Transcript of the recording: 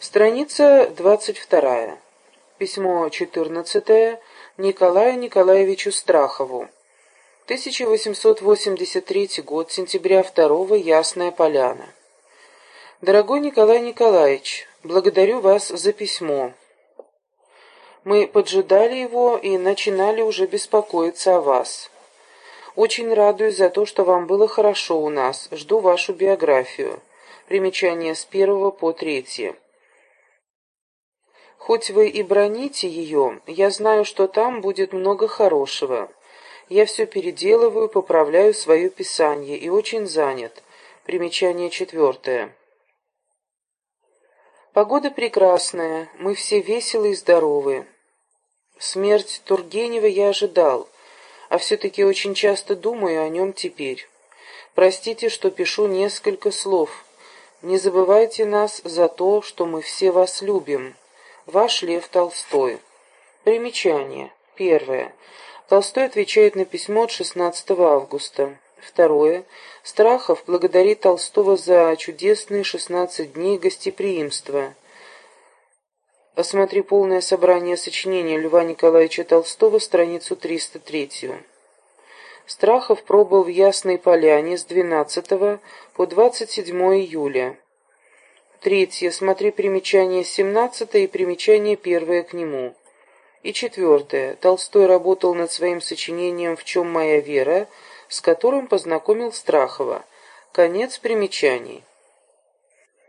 Страница 22. Письмо 14 Николаю Николаевичу Страхову. 1883 год, сентября 2 Ясная Поляна. Дорогой Николай Николаевич, благодарю вас за письмо. Мы поджидали его и начинали уже беспокоиться о вас. Очень радуюсь за то, что вам было хорошо у нас. Жду вашу биографию. Примечание с первого по третье. Хоть вы и броните ее, я знаю, что там будет много хорошего. Я все переделываю, поправляю свое писание и очень занят. Примечание четвертое. Погода прекрасная, мы все веселы и здоровы. Смерть Тургенева я ожидал, а все-таки очень часто думаю о нем теперь. Простите, что пишу несколько слов. Не забывайте нас за то, что мы все вас любим. Ваш Лев Толстой. Примечание. Первое. Толстой отвечает на письмо от 16 августа. Второе. Страхов благодарит Толстого за чудесные 16 дней гостеприимства. Осмотри полное собрание сочинений Льва Николаевича Толстого, страницу 303. Страхов пробыл в Ясной Поляне с 12 по 27 июля. Третье. Смотри примечание 17 и примечание первое к нему. И четвертое. Толстой работал над своим сочинением «В чем моя вера», с которым познакомил Страхова. Конец примечаний.